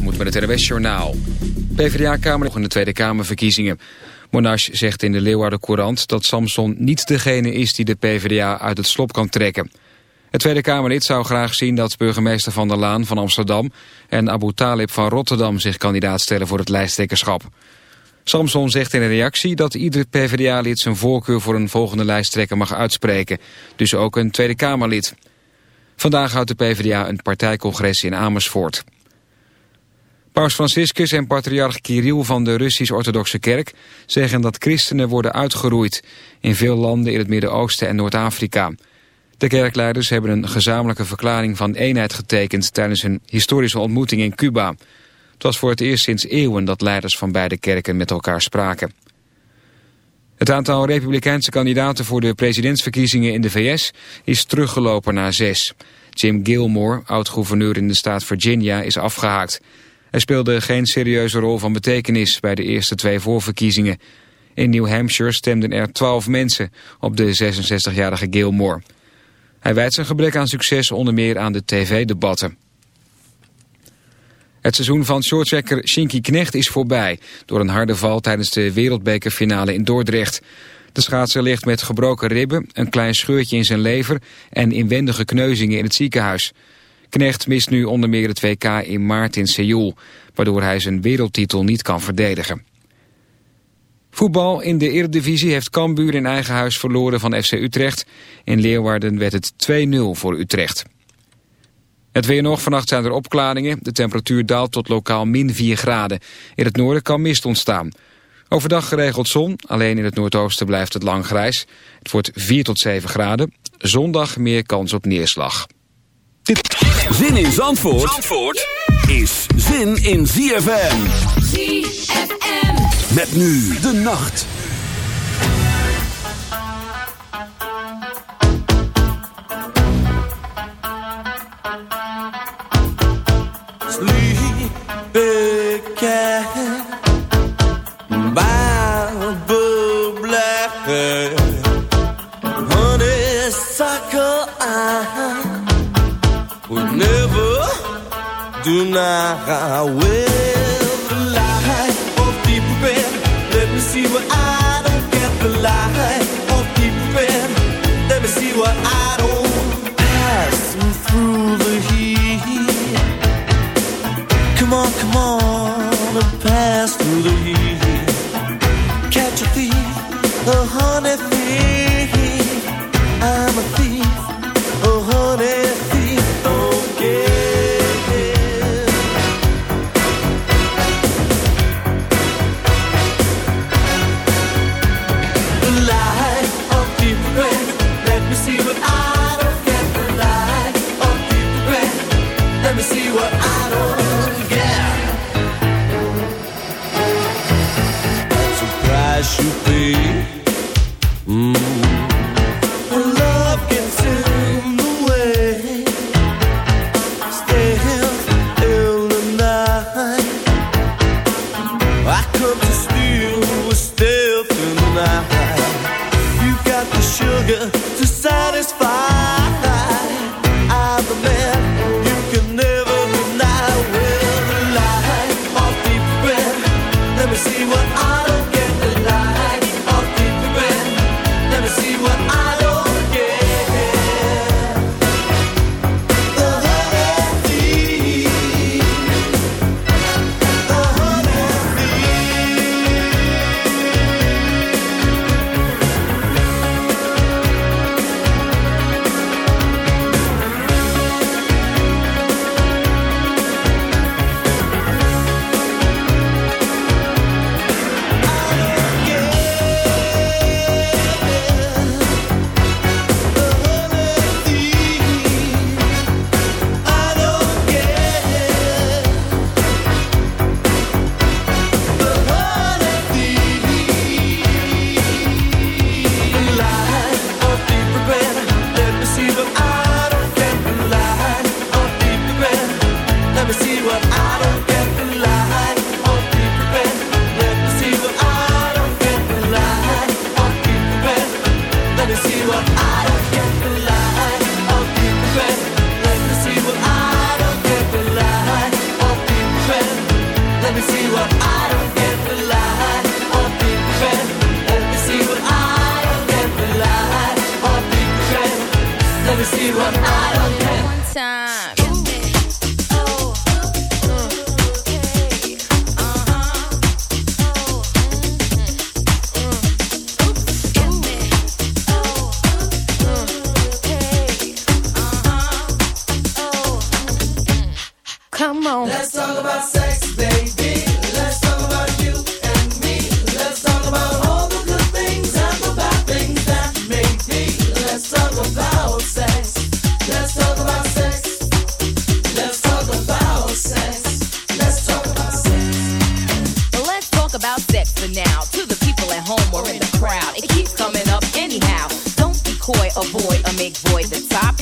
moet met het RWS Journaal. PvdA-kamer nog in de Tweede Kamerverkiezingen. Monash zegt in de Leeuwarden Courant dat Samson niet degene is die de PvdA uit het slop kan trekken. Het Tweede Kamerlid zou graag zien dat burgemeester Van der Laan van Amsterdam en Abu Talib van Rotterdam zich kandidaat stellen voor het lijsttrekkerschap. Samson zegt in een reactie dat ieder PvdA-lid zijn voorkeur voor een volgende lijsttrekker mag uitspreken. Dus ook een Tweede Kamerlid. Vandaag houdt de PvdA een partijcongres in Amersfoort. Paus Franciscus en patriarch Kirill van de Russisch-Orthodoxe Kerk zeggen dat christenen worden uitgeroeid in veel landen in het Midden-Oosten en Noord-Afrika. De kerkleiders hebben een gezamenlijke verklaring van eenheid getekend tijdens een historische ontmoeting in Cuba. Het was voor het eerst sinds eeuwen dat leiders van beide kerken met elkaar spraken. Het aantal republikeinse kandidaten voor de presidentsverkiezingen in de VS is teruggelopen naar zes. Jim Gilmore, oud-gouverneur in de staat Virginia, is afgehaakt. Hij speelde geen serieuze rol van betekenis bij de eerste twee voorverkiezingen. In New Hampshire stemden er 12 mensen op de 66-jarige Gilmore. Hij wijt zijn gebrek aan succes onder meer aan de tv-debatten. Het seizoen van shorttracker Shinky Knecht is voorbij... door een harde val tijdens de wereldbekerfinale in Dordrecht. De schaatser ligt met gebroken ribben, een klein scheurtje in zijn lever... en inwendige kneuzingen in het ziekenhuis. Knecht mist nu onder meer het WK in maart in Seoul... waardoor hij zijn wereldtitel niet kan verdedigen. Voetbal in de Eredivisie heeft Cambuur in eigen huis verloren van FC Utrecht. In Leeuwarden werd het 2-0 voor Utrecht. Het weer nog, vannacht zijn er opklaringen. De temperatuur daalt tot lokaal min 4 graden. In het noorden kan mist ontstaan. Overdag geregeld zon, alleen in het noordoosten blijft het lang grijs. Het wordt 4 tot 7 graden. Zondag meer kans op neerslag. Zin in Zandvoort, Zandvoort is zin in ZFM. ZFM. Met nu de nacht. Sleep, big cat, deny. Well, the light of deep let me see what I don't get. The light of deep red, let me see what I don't pass through the heat. Come on, come on, and pass through the heat. Catch a thief, a honey thief.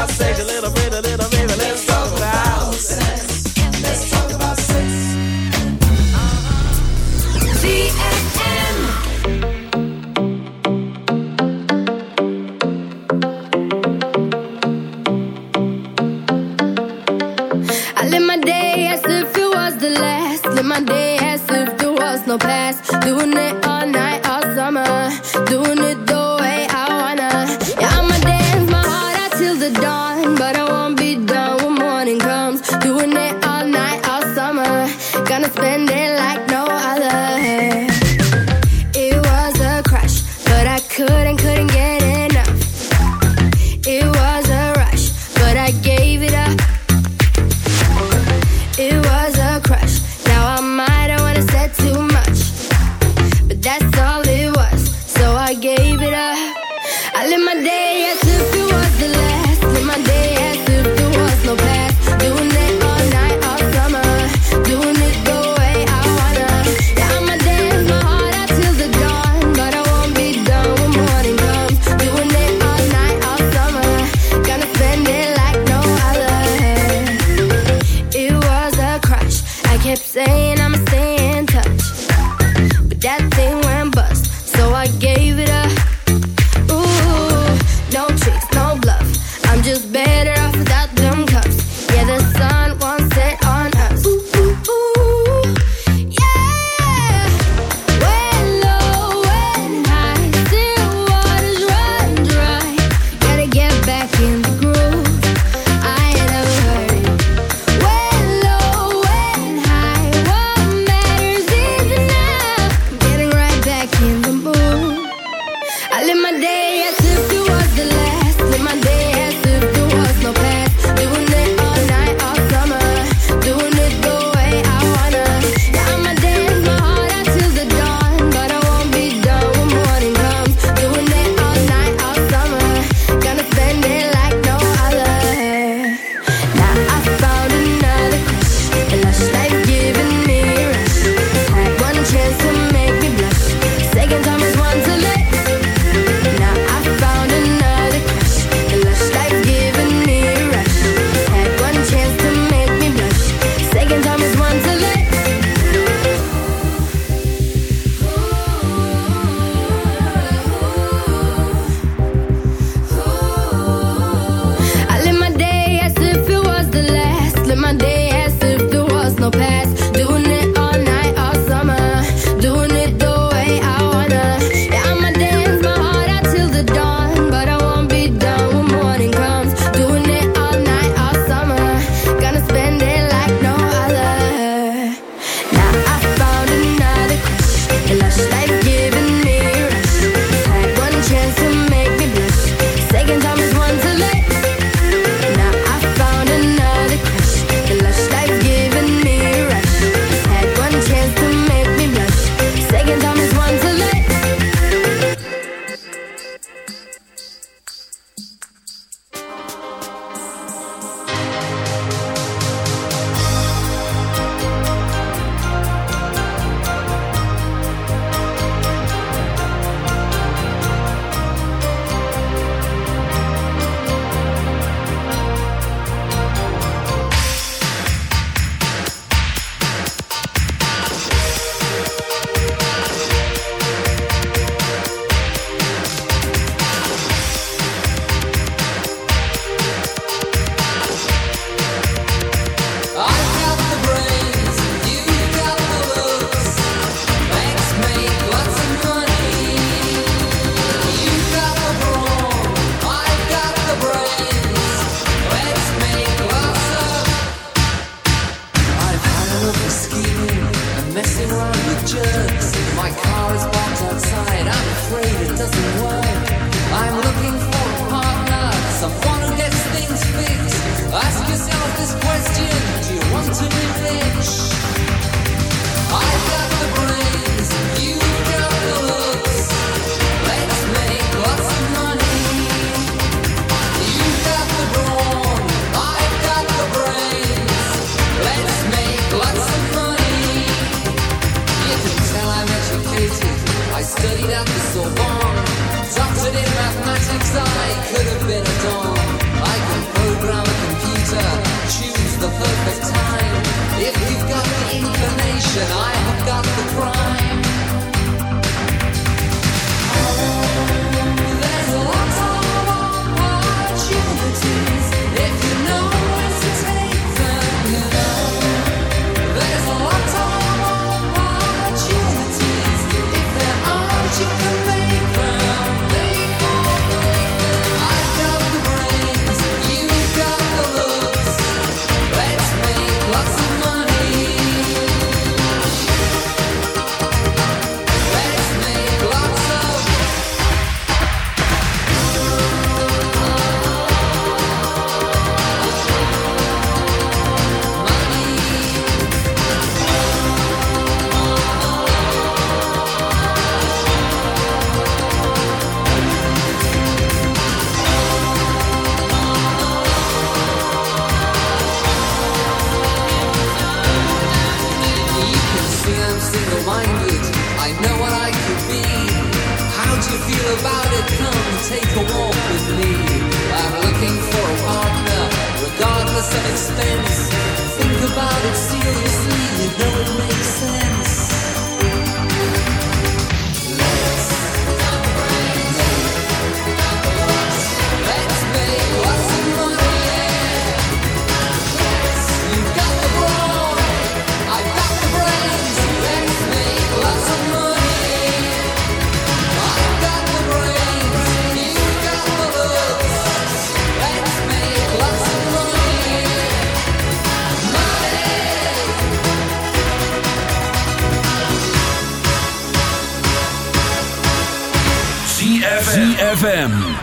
I say,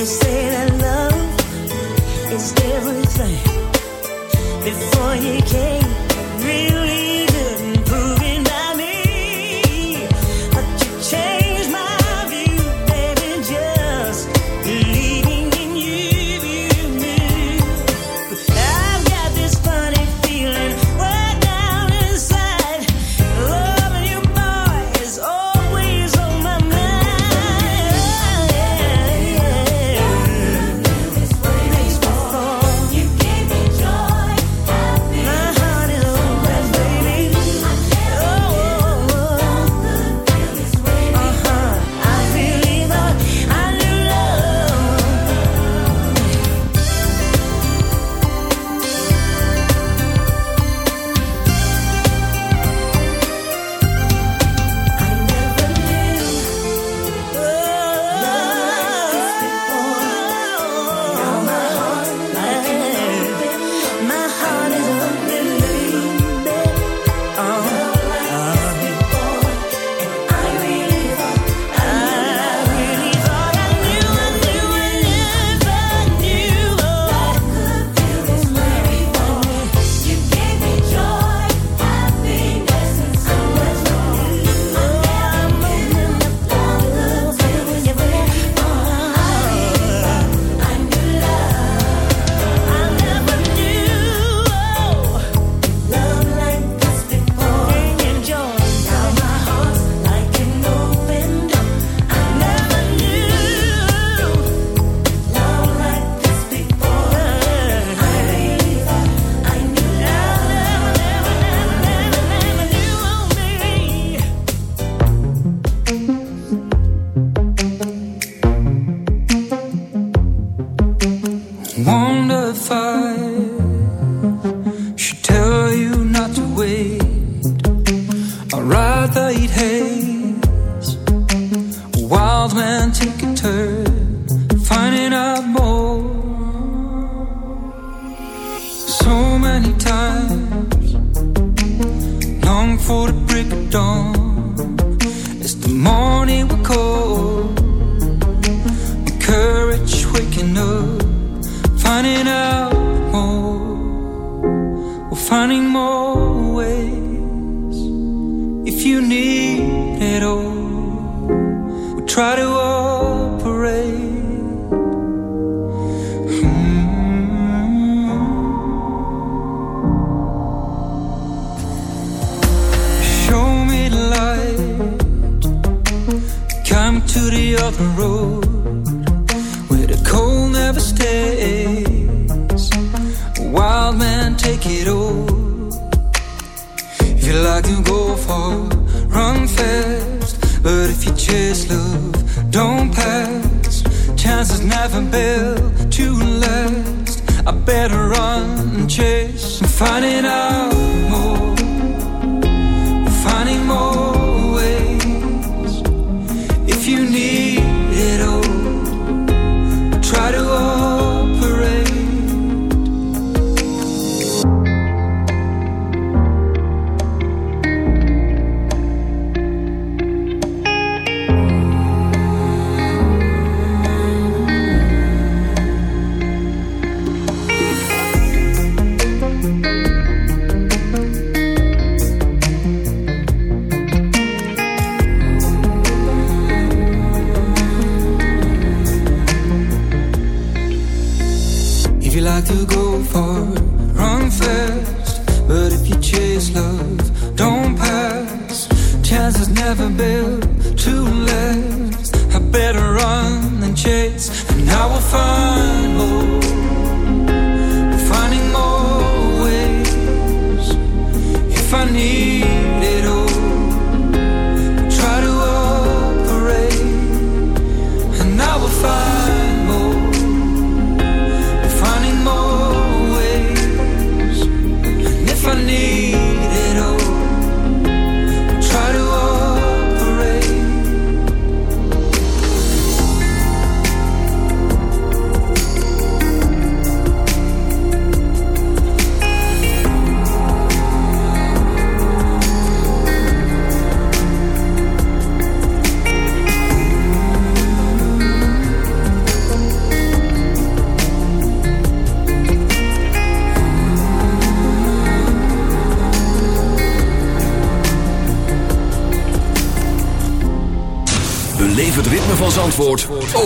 They say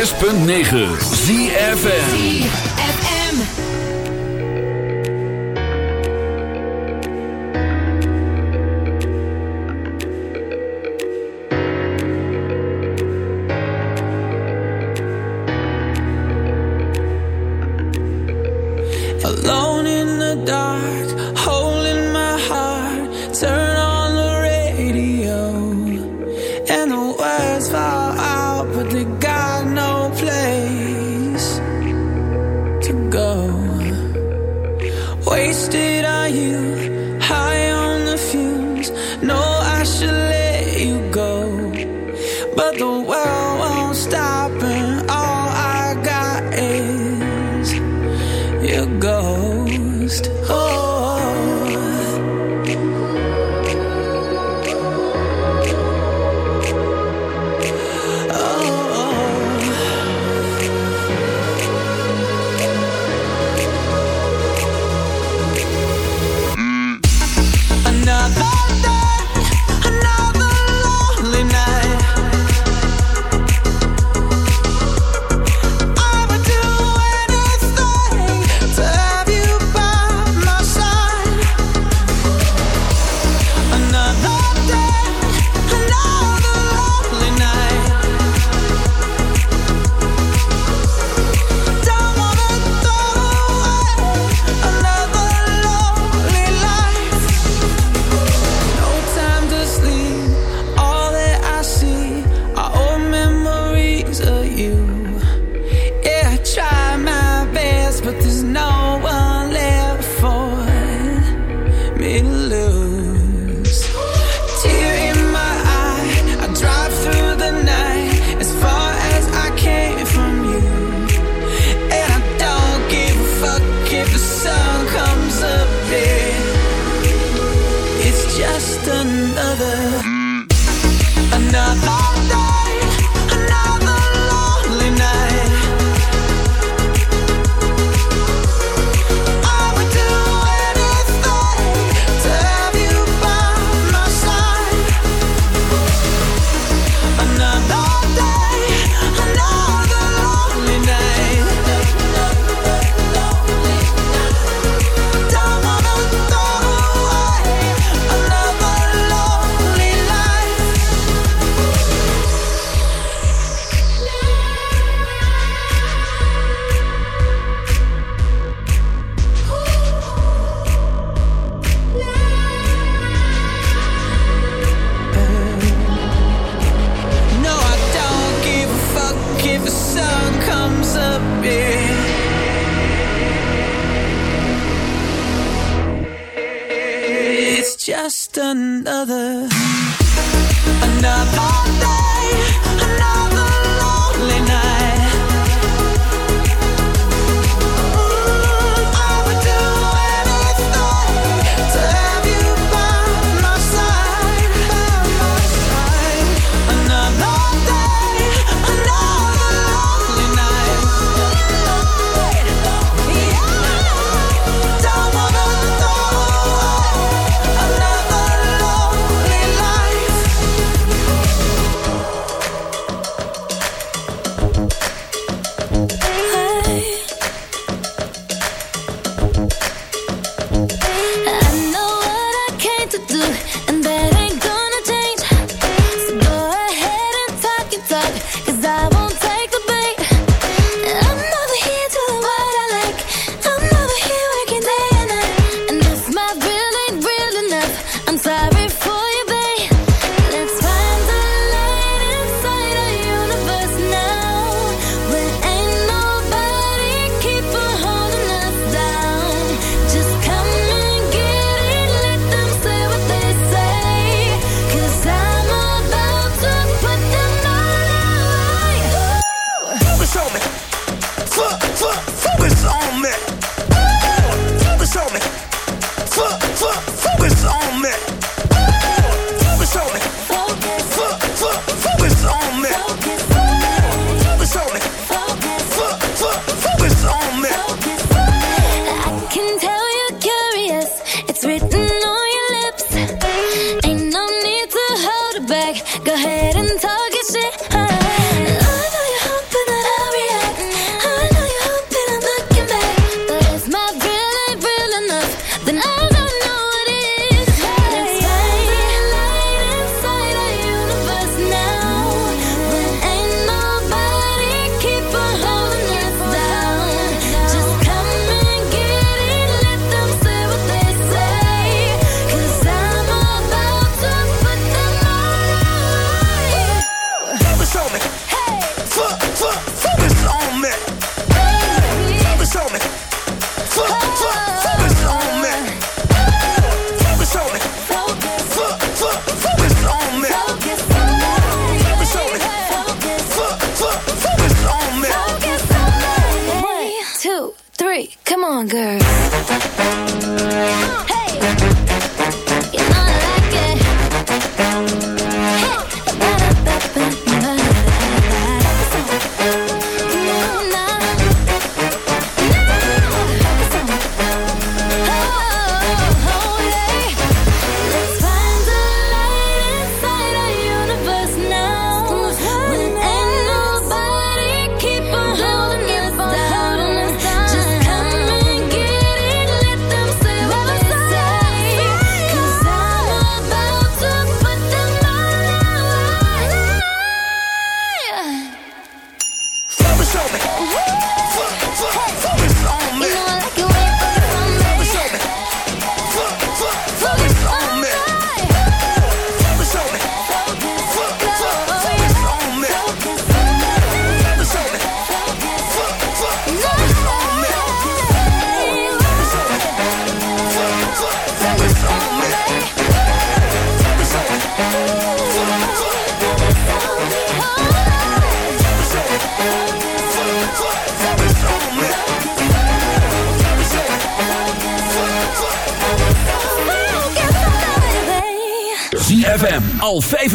106.9 ZFN Alone in the dark just another, hmm. another day, another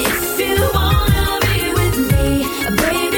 If you wanna be with me, baby.